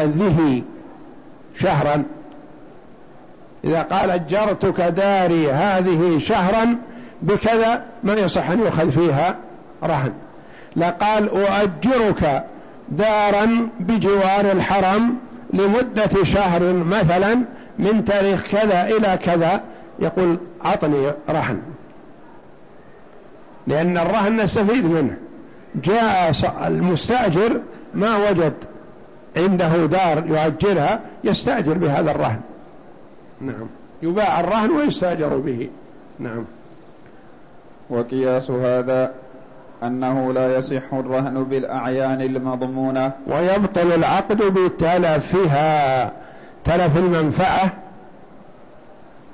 هذه شهرا. إذا قال أجرتك داري هذه شهرا بكذا ما يصح أن يؤخذ فيها رهن. لقال أؤجرك دارا بجوار الحرم لمدة شهر مثلا من تاريخ كذا إلى كذا. يقول أعطني رهن. لأن الرهن نستفيد منه. جاء المستأجر ما وجد عنده دار يؤجرها يستأجر بهذا الرهن. نعم. يباع الرهن ويستأجر به. نعم. وقياس هذا أنه لا يصح الرهن بالأعيان المضمونة. ويبطل العقد بتلفها. تلف المنفعة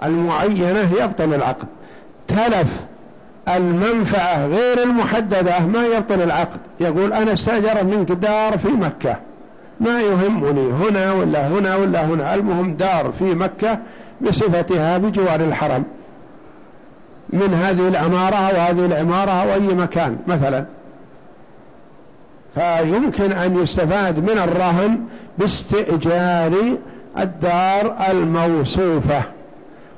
المعينة يبطل العقد. تلف المنفعة غير المحددة ما يبطل العقد. يقول أنا استأجر منك دار في مكة. ما يهمني هنا ولا هنا ولا هنا. المهم دار في مكة بصفتها بجوار الحرم. من هذه العمارة أو هذه العمارة أو أي مكان مثلا. فيمكن أن يستفاد من الرهن باستئجار الدار الموصوفة.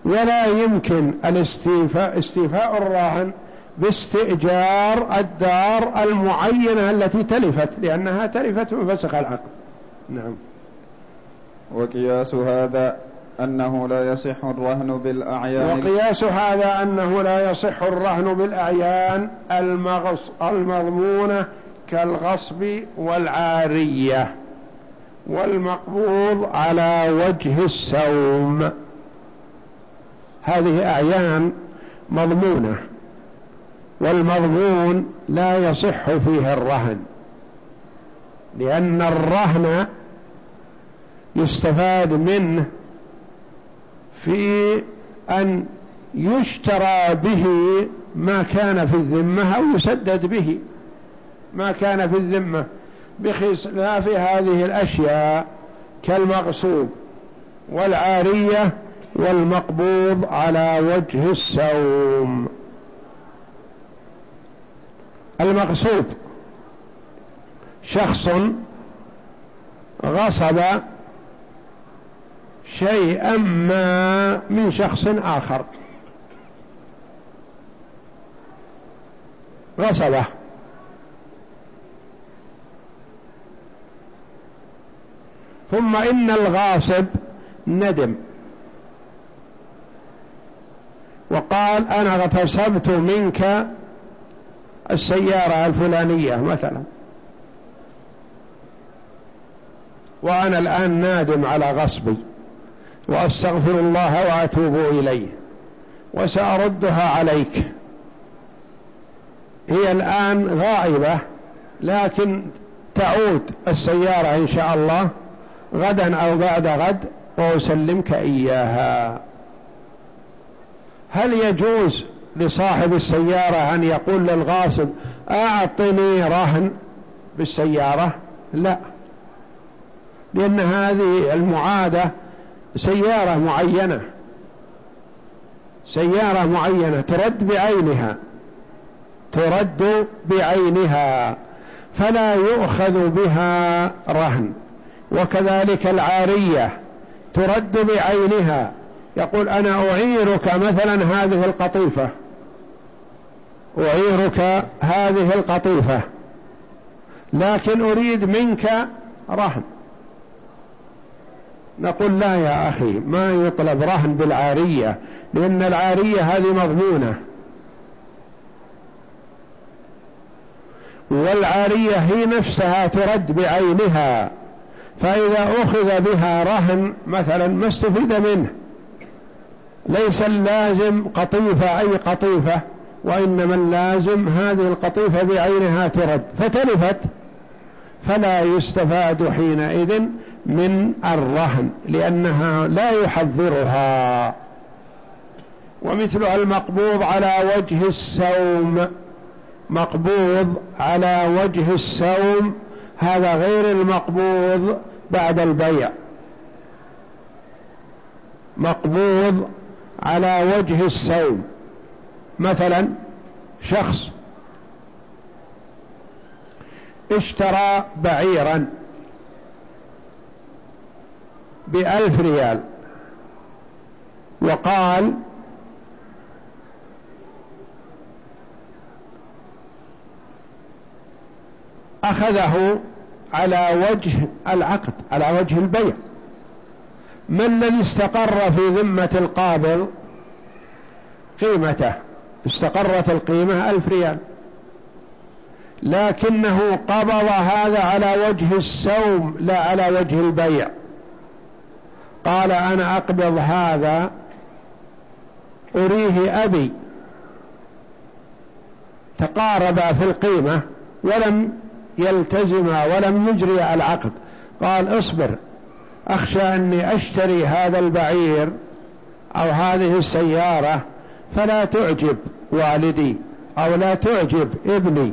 ولا يمكن الاستيفاء استيفاء الراهن باستئجار الدار المعينة التي تلفت لأنها تلفت من فسخ العقد نعم. وقياس هذا أنه لا يصح الرهن بالأعيان. وقياس هذا أنه لا يصح الرهن بالأعيان المغص المضمونة كالغصب والعارية والمقبوض على وجه السوم. هذه أعيان مضمونة والمضمون لا يصح فيه الرهن لأن الرهن يستفاد منه في أن يشترى به ما كان في الذمة أو يسدد به ما كان في الذمة بخلاف هذه الأشياء كالمغصوب والعارية والمقبوض على وجه السوم المغصوب شخص غصب شيئا ما من شخص آخر. غصبة. ثم إن الغاصب ندم. وقال أنا اغتصبت منك السيارة الفلانية مثلا. وأنا الآن نادم على غصبي. وأستغفر الله وأتوب إليه وسأردها عليك. هي الآن غائبة لكن تعود السيارة إن شاء الله غدا أو بعد غد وأسلمك إياها. هل يجوز لصاحب السيارة أن يقول للغاصب أعطني رهن بالسيارة لا. لأن هذه المعادة سيارة معينة. سيارة معينة ترد بعينها. ترد بعينها. فلا يؤخذ بها رهن. وكذلك العارية ترد بعينها. يقول أنا أعيرك مثلا هذه القطيفة. أعيرك هذه القطيفة. لكن أريد منك رهن. نقول لا يا أخي ما يطلب رهن بالعارية لأن العارية هذه مضمونة. والعارية هي نفسها ترد بعينها فإذا أخذ بها رهن مثلا ما استفيد منه. ليس اللازم قطيفة أي قطيفة وإنما اللازم هذه القطيفة بعينها ترد فتلفت فلا يستفاد حينئذ من الرهن لأنها لا يحضرها ومثلها المقبوض على وجه السوم مقبوض على وجه السوم هذا غير المقبوض بعد البيع. مقبوض على وجه السوم. مثلا شخص اشترى بعيرا. بألف ريال. وقال أخذه على وجه العقد على وجه البيع. ما الذي استقر في ذمة القابض؟ قيمته. استقرت القيمة ألف ريال. لكنه قبض هذا على وجه السوم لا على وجه البيع. قال أنا أقبض هذا أريه أبي. تقاربا في القيمة ولم يلتزما ولم يجري العقد. قال اصبر أخشى أني أشتري هذا البعير أو هذه السيارة فلا تعجب والدي أو لا تعجب ابني.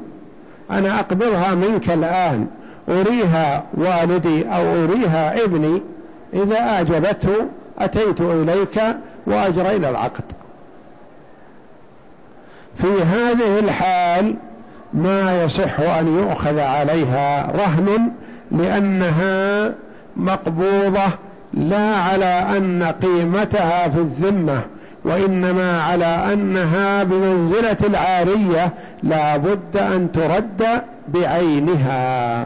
أنا أقبضها منك الآن أريها والدي أو أريها ابني. إذا أعجبته أتيت إليك وأجرينا العقد. في هذه الحال ما يصح أن يؤخذ عليها رهن لأنها مقبوضة لا على أن قيمتها في الذمة وإنما على أنها بمنزلة العارية لا بد أن ترد بعينها.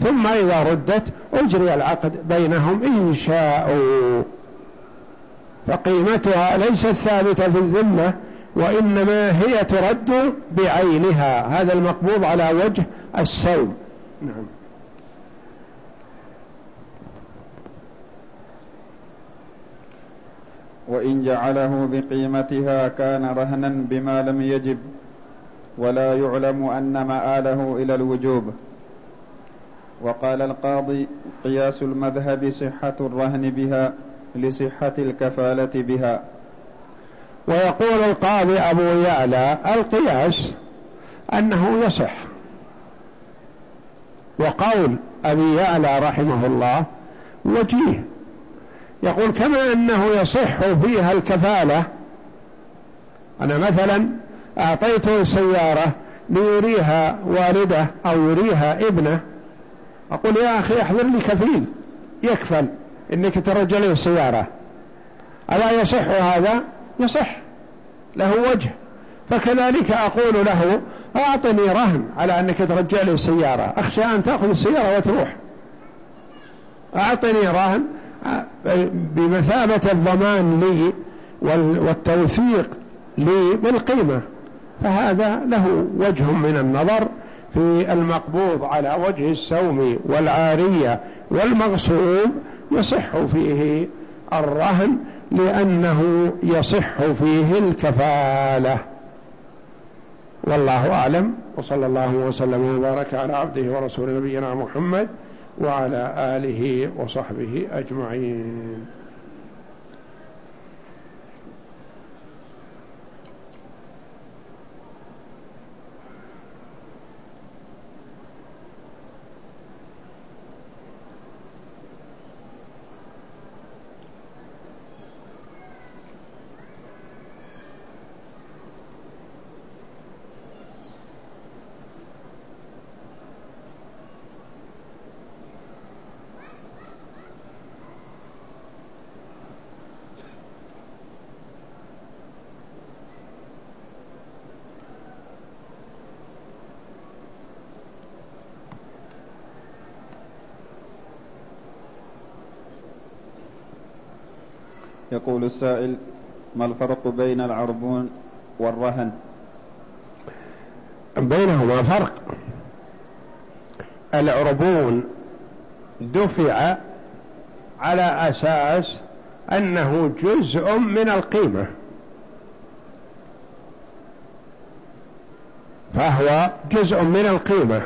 ثم إذا ردت أجري العقد بينهم إن شاءوا. فقيمتها ليست ثابتة في الذمة وإنما هي ترد بعينها. هذا المقبوض على وجه السوم نعم. وإن جعله بقيمتها كان رهنا بما لم يجب ولا يعلم أن مآله إلى الوجوب. وقال القاضي قياس المذهب صحة الرهن بها لصحة الكفالة بها. ويقول القاضي أبو يعلى القياس أنه يصح. وقول أبي يعلى رحمه الله وجيه. يقول كما أنه يصح فيها الكفالة. أنا مثلا أعطيته السيارة ليريها والده أو يريها ابنه أقول يا أخي احضر لي كفيل. يكفل. إنك ترجع لي السيارة. ألا يصح هذا؟ يصح. له وجه. فكذلك أقول له أعطني رهن على أنك ترجع لي السيارة. أخشى أن تأخذ السيارة وتروح. أعطني رهن. بمثابة الضمان لي والتوثيق لي بالقيمة. فهذا له وجه من النظر. في المقبوض على وجه السوم والعارية والمغصوب يصح فيه الرهن لأنه يصح فيه الكفالة. والله أعلم وصلى الله وسلم وبارك على عبده ورسول نبينا محمد وعلى آله وصحبه أجمعين. يقول السائل ما الفرق بين العربون والرهن؟ بينهما فرق. العربون دفع على أساس أنه جزء من القيمة فهو جزء من القيمة.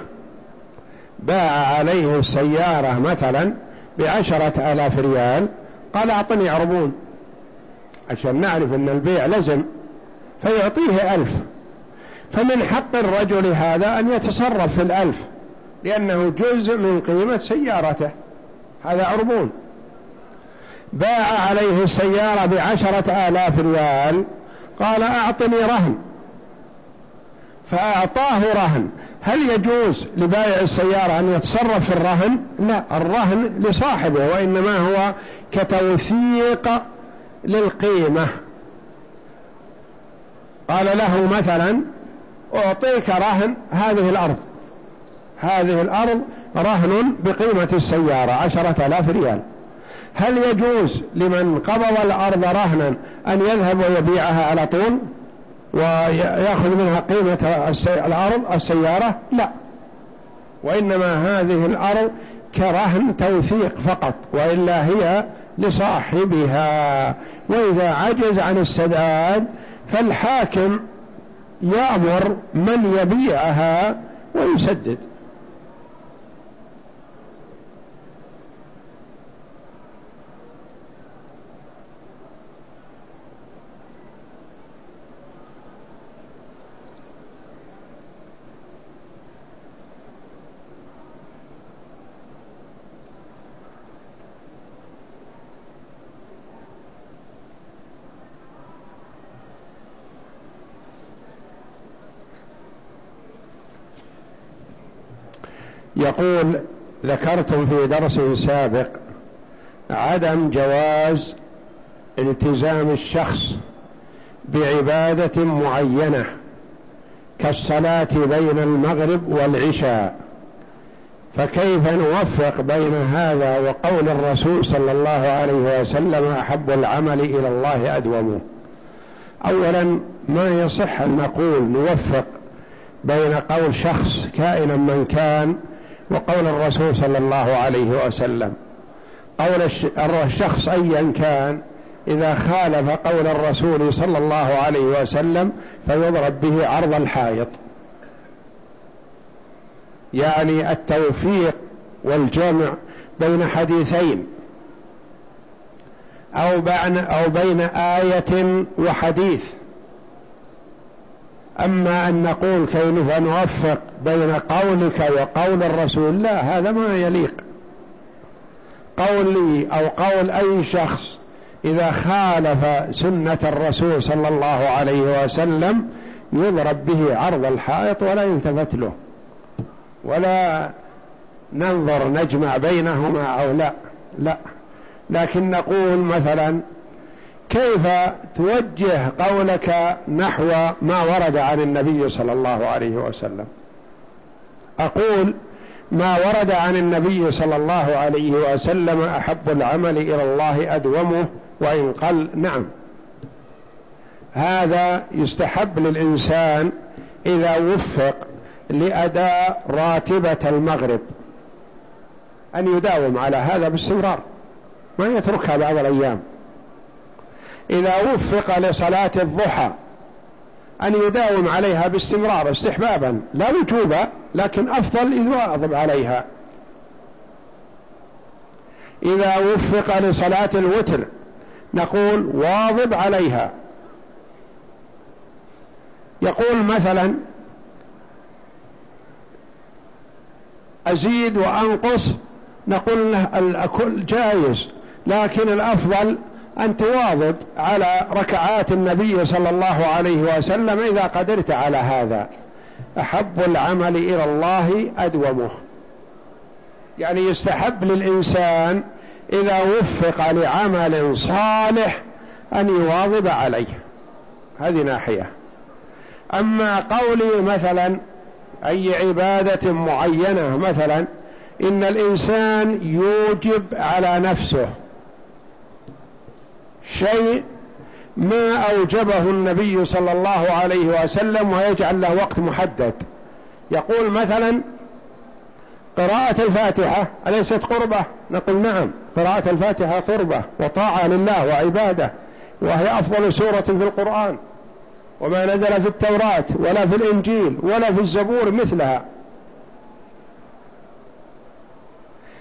باع عليه السيارة مثلا بعشرة آلاف ريال قال أعطني عربون. عشان نعرف أن البيع لزم فيعطيه ألف. فمن حق الرجل هذا أن يتصرف في الألف لأنه جزء من قيمة سيارته. هذا عربون. باع عليه السيارة بعشرة آلاف ريال قال أعطني رهن. فأعطاه رهن. هل يجوز لبائع السيارة أن يتصرف في الرهن؟ لا الرهن لصاحبه وإنما هو كتوثيق للقيمة. قال له مثلا أعطيك رهن هذه الأرض. هذه الأرض رهن بقيمة السيارة عشرة آلاف ريال. هل يجوز لمن قبض الأرض رهنا أن يذهب ويبيعها على طول ويأخذ منها قيمة الأرض السيارة؟ لا. وإنما هذه الأرض كرهن توثيق فقط وإلا هي لصاحبها وإذا عجز عن السداد فالحاكم يأمر من يبيعها ويسدد. يقول ذكرتم في درس سابق عدم جواز التزام الشخص بعبادة معينة كالصلاة بين المغرب والعشاء. فكيف نوفق بين هذا وقول الرسول صلى الله عليه وسلم أحب العمل إلى الله أدومه؟ أولا ما يصح أن نقول نوفق بين قول شخص كائنا من كان وقول الرسول صلى الله عليه وسلم قول الشخص أيا كان إذا خالف قول الرسول صلى الله عليه وسلم فيضرب به عرض الحائط. يعني التوفيق والجمع بين حديثين أو بين آية وحديث. أما أن نقول كيف نوفق بين قولك وقول الرسول لا هذا ما يليق. قولي أو قول أي شخص إذا خالف سنة الرسول صلى الله عليه وسلم يضرب به عرض الحائط ولا يلتفت له. ولا ننظر نجمع بينهما أو لا. لا. لكن نقول مثلا كيف توجه قولك نحو ما ورد عن النبي صلى الله عليه وسلم؟ أقول ما ورد عن النبي صلى الله عليه وسلم أحب العمل إلى الله أدومه وإن قل نعم. هذا يستحب للإنسان إذا وفق لأداء راتبة المغرب. أن يداوم على هذا باستمرار. ما يتركها بعض الأيام. إذا وفق لصلاة الضحى أن يداوم عليها باستمرار استحبابا لا وجوبا لكن أفضل إذ واظب عليها. إذا وفق لصلاة الوتر نقول واظب عليها. يقول مثلا أزيد وأنقص نقول له الكل جائز لكن الأفضل أن تواظب على ركعات النبي صلى الله عليه وسلم إذا قدرت على هذا. أحب العمل إلى الله أدومه. يعني يستحب للإنسان إذا وفق لعمل صالح أن يواظب عليه. هذه ناحية. أما قولي مثلا أي عبادة معينة مثلا إن الإنسان يوجب على نفسه شيء ما أوجبه النبي صلى الله عليه وسلم ويجعل له وقت محدد. يقول مثلا قراءة الفاتحة أليست قربة؟ نقول نعم قراءة الفاتحة قربة وطاعة لله وعبادة وهي أفضل سورة في القرآن. وما نزل في التوراة ولا في الإنجيل ولا في الزبور مثلها.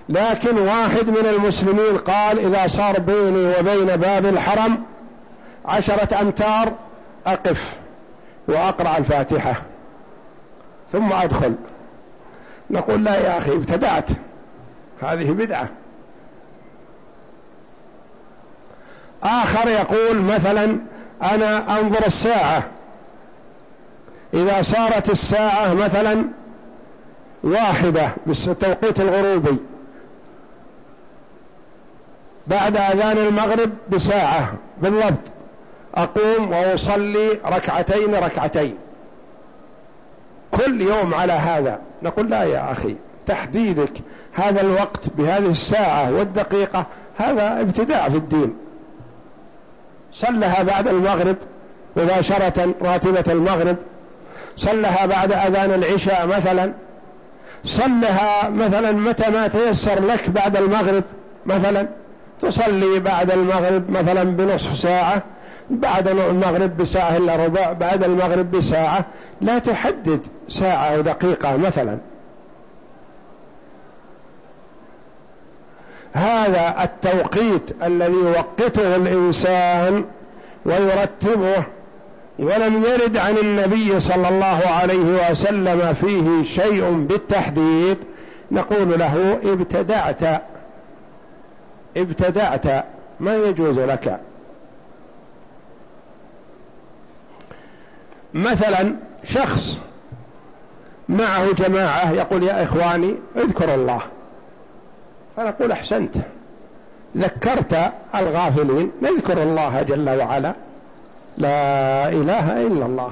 لكن واحد من المسلمين قال إذا صار بيني وبين باب الحرم عشرة أمتار أقف وأقرأ الفاتحة ثم أدخل. نقول لا يا أخي ابتدعت هذه بدعة. آخر يقول مثلا أنا أنظر الساعة. إذا صارت الساعة مثلا واحدة بالتوقيت الغروبي بعد أذان المغرب بساعة بالضبط. أقوم وأصلي ركعتين ركعتين. كل يوم على هذا. نقول لا يا أخي تحديدك هذا الوقت بهذه الساعة والدقيقة هذا ابتداع في الدين. صلها بعد المغرب مباشرة راتبة المغرب. صلها بعد أذان العشاء مثلا. صلها مثلا متى ما تيسر لك بعد المغرب مثلا. تصلي بعد المغرب مثلا بنصف ساعة بعد المغرب بساعة إلا ربع بعد المغرب بساعة. لا تحدد ساعة أو دقيقة مثلا. هذا التوقيت الذي يوقته الإنسان ويرتبه ولم يرد عن النبي صلى الله عليه وسلم فيه شيء بالتحديد نقول له ابتدعت ابتدعت ما يجوز لك. مثلا شخص معه جماعة يقول يا إخواني اذكروا الله. فنقول أحسنت. ذكرت الغافلين نذكر الله جل وعلا. لا إله إلا الله.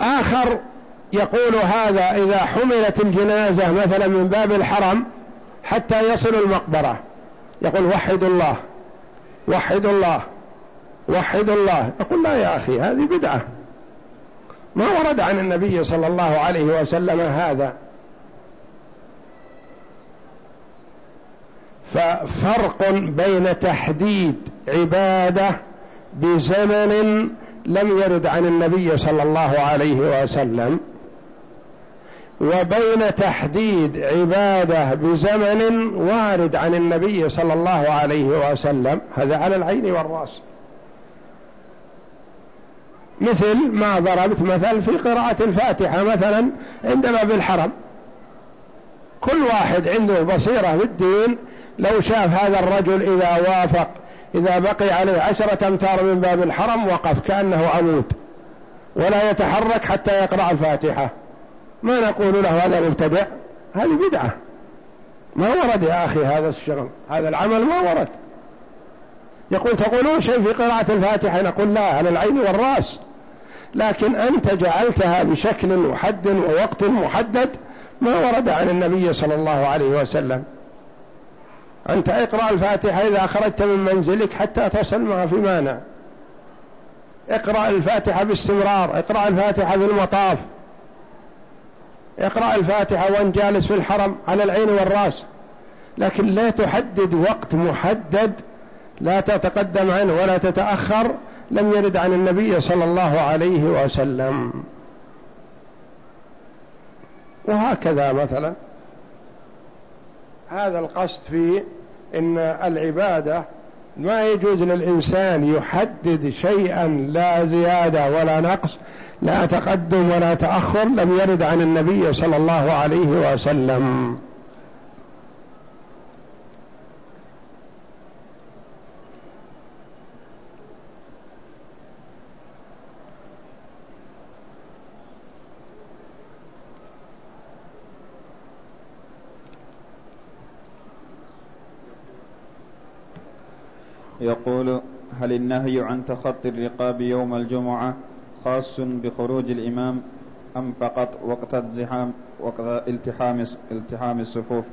آخر يقول هذا إذا حملت الجنازة مثلا من باب الحرم حتى يصل المقبرة. يقول وحد الله وحد الله وحد الله. يقول لا يا أخي هذه بدعة. ما ورد عن النبي صلى الله عليه وسلم هذا. ففرق بين تحديد عبادة بزمن لم يرد عن النبي صلى الله عليه وسلم وبين تحديد عبادة بزمن وارد عن النبي صلى الله عليه وسلم هذا على العين والرأس. مثل ما ضربت مثل في قراءة الفاتحة مثلا عندما بالحرم كل واحد عنده بصيرة في الدين لو شاف هذا الرجل إذا وافق إذا بقي عليه عشرة أمتار من باب الحرم وقف كأنه عمود ولا يتحرك حتى يقرأ الفاتحة. ما نقول له هذا مبتدع؟ هذه بدعة. ما ورد يا أخي هذا الشغل. هذا العمل ما ورد. يقول تقولون شيء في قراءة الفاتحة؟ نقول لا على العين والرأس. لكن أنت جعلتها بشكل محدد ووقت محدد ما ورد عن النبي صلى الله عليه وسلم. أنت اقرأ الفاتحة إذا خرجت من منزلك حتى تصل ما في مانع. اقرأ الفاتحة باستمرار اقرأ الفاتحة في المطاف اقرأ الفاتحة وان جالس في الحرم على العين والراس. لكن لا تحدد وقت محدد لا تتقدم عنه ولا تتأخر لم يرد عن النبي صلى الله عليه وسلم. وهكذا مثلا. هذا القصد في إن العبادة ما يجوز للإنسان يحدد شيئا لا زيادة ولا نقص لا تقدم ولا تأخر لم يرد عن النبي صلى الله عليه وسلم. يقول هل النهي عن تخطي الرقاب يوم الجمعة؟ خاص بخروج الإمام أم فقط وقت الزحام وقت التحام التحام الصفوف؟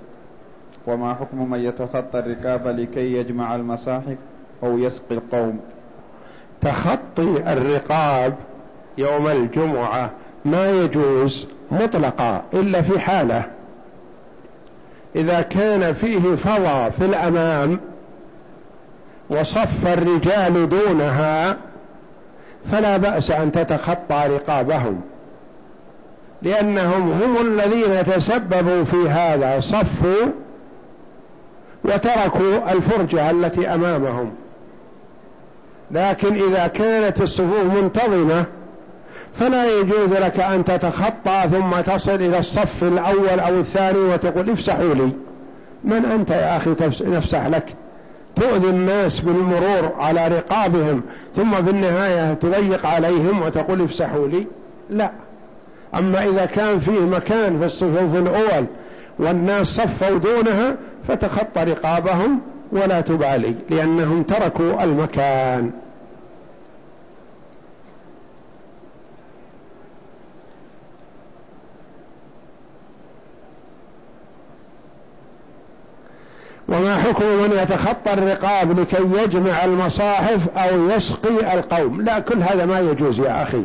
وما حكم من يتخطى الركاب لكي يجمع المصاحف أو يسقي القوم؟ تخطي الرقاب يوم الجمعة ما يجوز مطلقا إلا في حالة. إذا كان فيه فضى في الأمام وصف الرجال دونها فلا بأس أن تتخطى رقابهم لأنهم هم الذين تسببوا في هذا صفوا وتركوا الفرجة التي أمامهم. لكن إذا كانت الصفوف منتظمة فلا يجوز لك أن تتخطى ثم تصل إلى الصف الأول أو الثاني وتقول افسحوا لي. من أنت يا أخي نفسح لك؟ تؤذي الناس بالمرور على رقابهم ثم في النهاية تضيق عليهم وتقول افسحوا لي؟ لا. أما إذا كان فيه مكان في الصفوف الأول والناس صفوا دونها فتخطى رقابهم ولا تبالي لأنهم تركوا المكان. وما حكم من يتخطى الرقاب لكي يجمع المصاحف أو يسقي القوم؟ لا كل هذا ما يجوز يا أخي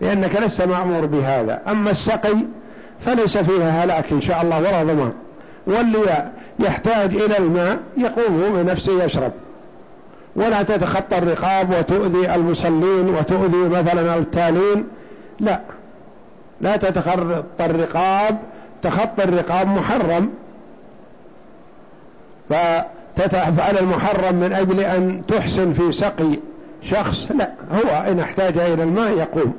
لأنك لست مأمور بهذا. أما السقي فليس فيها هلاك إن شاء الله ولا ضمان. واللي يحتاج إلى الماء يقوم بنفسه يشرب. ولا تتخطى الرقاب وتؤذي المصلين وتؤذي مثلا التالين. لا لا تتخطى الرقاب. تخطى الرقاب محرم. فتفعل المحرم من أجل أن تحسن في سقي شخص؟ لا هو إن احتاج إلى الماء يقوم.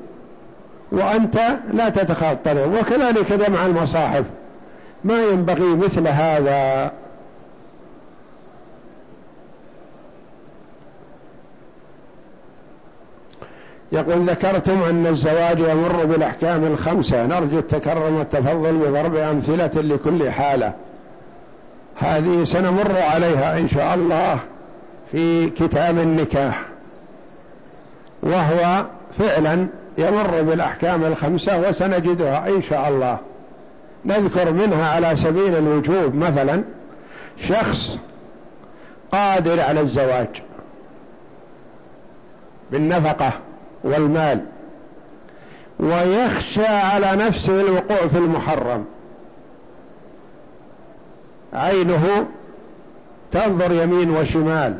وأنت لا تتخطره وكذلك جمع المصاحف. ما ينبغي مثل هذا. يقول ذكرتم أن الزواج يمر بالأحكام الخمسة. نرجو التكرم والتفضل بضرب أمثلة لكل حالة. هذه سنمر عليها إن شاء الله في كتاب النكاح وهو فعلا يمر بالأحكام الخمسة وسنجدها إن شاء الله. نذكر منها على سبيل الوجوب مثلا شخص قادر على الزواج بالنفقة والمال ويخشى على نفسه الوقوع في المحرم. عينه تنظر يمين وشمال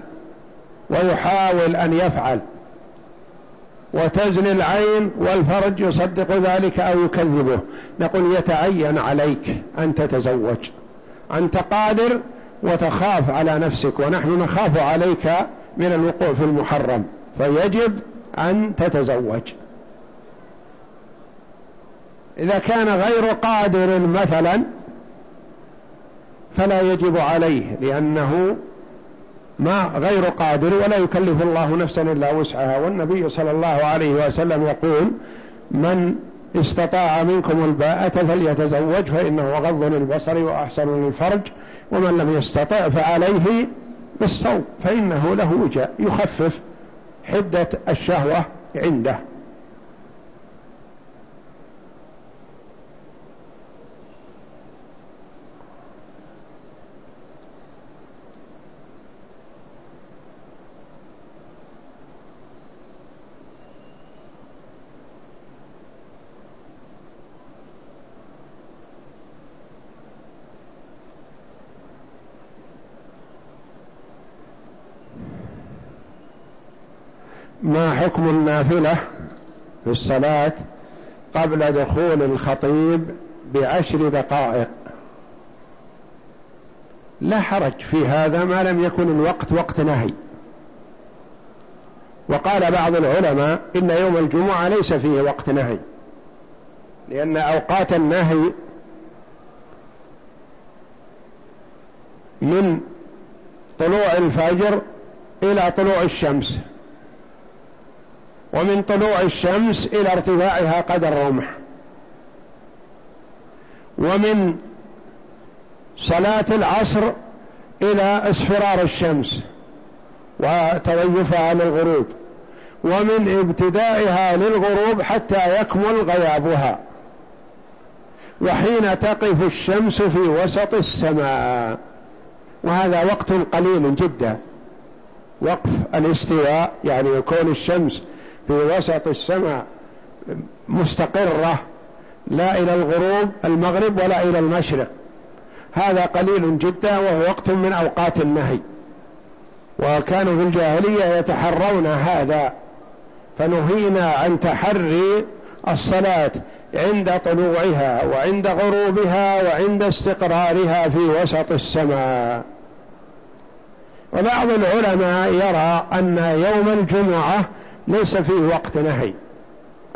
ويحاول أن يفعل وتزني العين والفرج يصدق ذلك أو يكذبه. نقول يتعين عليك أن تتزوج أنت قادر وتخاف على نفسك ونحن نخاف عليك من الوقوع في المحرم فيجب أن تتزوج. إذا كان غير قادر مثلا فلا يجب عليه لأنه ما غير قادر ولا يكلف الله نفسا إلا وسعها. والنبي صلى الله عليه وسلم يقول من استطاع منكم الباءة فليتزوج فإنه غض للبصر وأحسن للفرج ومن لم يستطع فعليه بالصوم فإنه له وجاء يخفف حدة الشهوة عنده ما حكم النافلة في الصلاة قبل دخول الخطيب بعشر دقائق. لا حرج في هذا ما لم يكن الوقت وقت نهي. وقال بعض العلماء إن يوم الجمعة ليس فيه وقت نهي لأن أوقات النهي من طلوع الفجر إلى طلوع الشمس. ومن طلوع الشمس إلى ارتفاعها قدر رمح. ومن صلاة العصر إلى اصفرار الشمس وتضيفها للغروب. ومن ابتدائها للغروب حتى يكمل غيابها. وحين تقف الشمس في وسط السماء. وهذا وقت قليل جدا. وقف الاستواء يعني يكون الشمس في وسط السماء مستقرة لا إلى الغروب المغرب ولا إلى المشرق. هذا قليل جدا وهو وقت من أوقات النهي. وكانوا في الجاهلية يتحرون هذا فنهينا عن تحري الصلاة عند طلوعها وعند غروبها وعند استقرارها في وسط السماء. وبعض العلماء يرى أن يوم الجمعة ليس فيه وقت نهي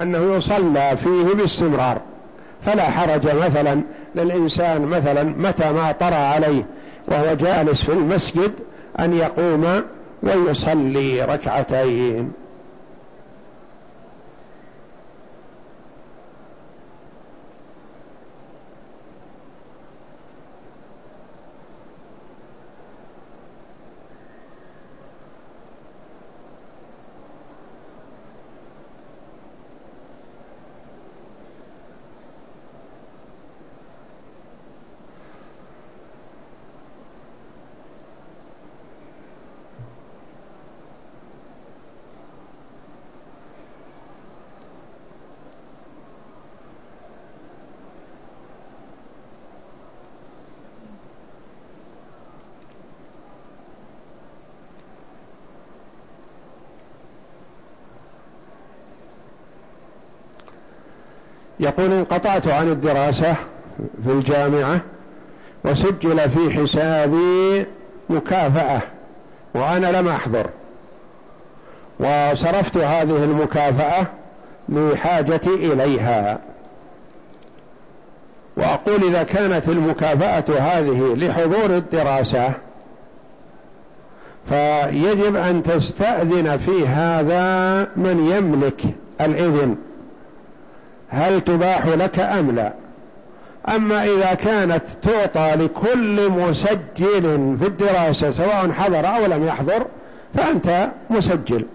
أنه يصلى فيه باستمرار فلا حرج مثلا للإنسان مثلا متى ما طرى عليه وهو جالس في المسجد أن يقوم ويصلي ركعتين. يقول انقطعت عن الدراسة في الجامعة وسجل في حسابي مكافأة وأنا لم أحضر وصرفت هذه المكافأة لحاجتي إليها. وأقول إذا كانت المكافأة هذه لحضور الدراسة فيجب أن تستأذن في هذا من يملك الإذن. هل تباح لك أم لا؟ أما إذا كانت تعطى لكل مسجل في الدراسة سواء حضر أو لم يحضر فأنت مسجل.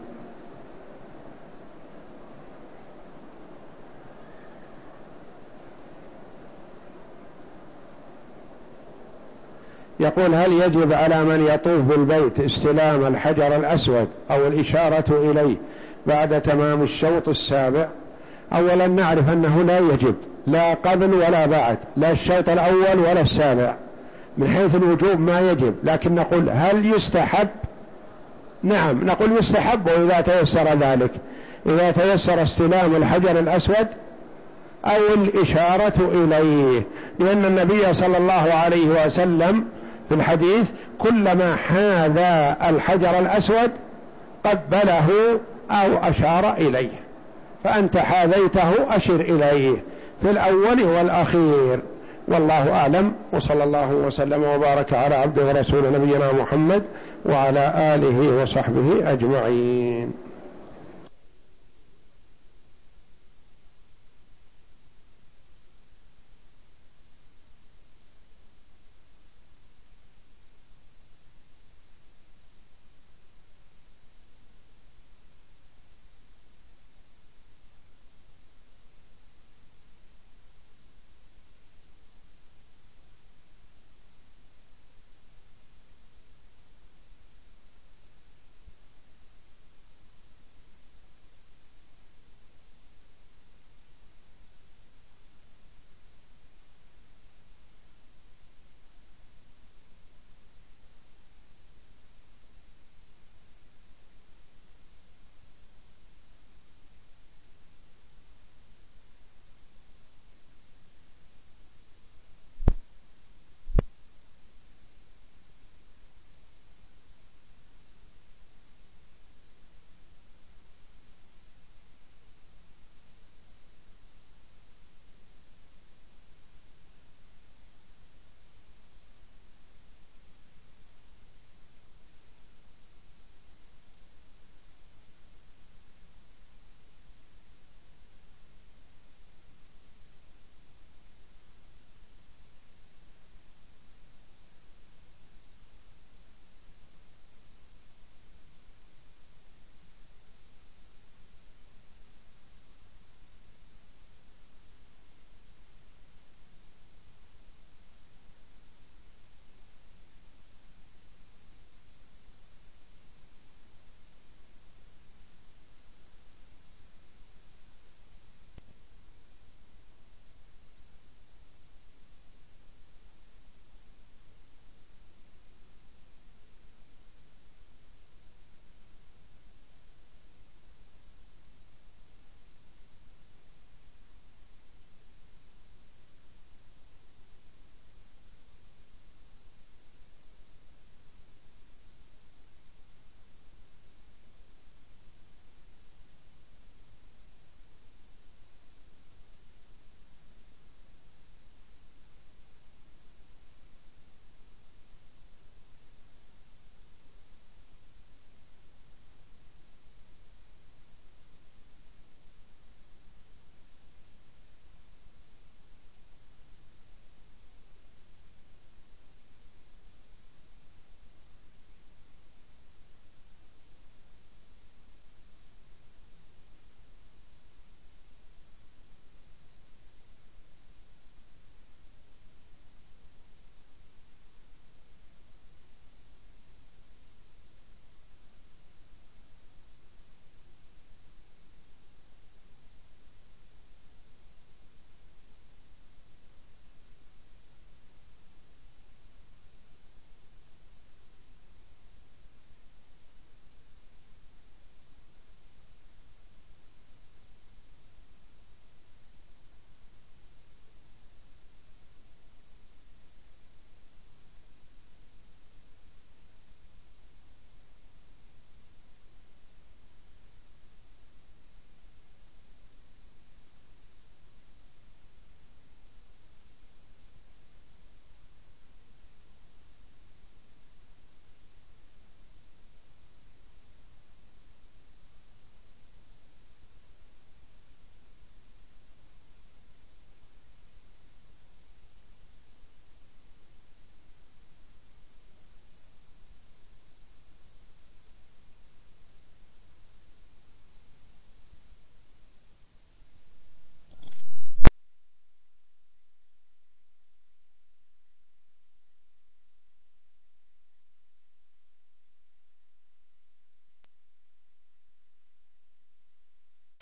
يقول هل يجب على من يطوف بالبيت استلام الحجر الأسود أو الإشارة إليه بعد تمام الشوط السابع؟ أولا نعرف أنه لا يجب لا قبل ولا بعد لا الشوط الأول ولا السابع. من حيث الوجوب ما يجب لكن نقول هل يستحب؟ نعم نقول يستحب إذا تيسر ذلك. إذا تيسر استلام الحجر الأسود أو الإشارة إليه لأن النبي صلى الله عليه وسلم في الحديث كلما حاذى الحجر الأسود قبله أو أشار إليه. فأنت حاذيته أشر إليه في الأول والأخير. والله أعلم. وصلى الله وسلم وبارك على عبده ورسول نبينا محمد وعلى آله وصحبه أجمعين.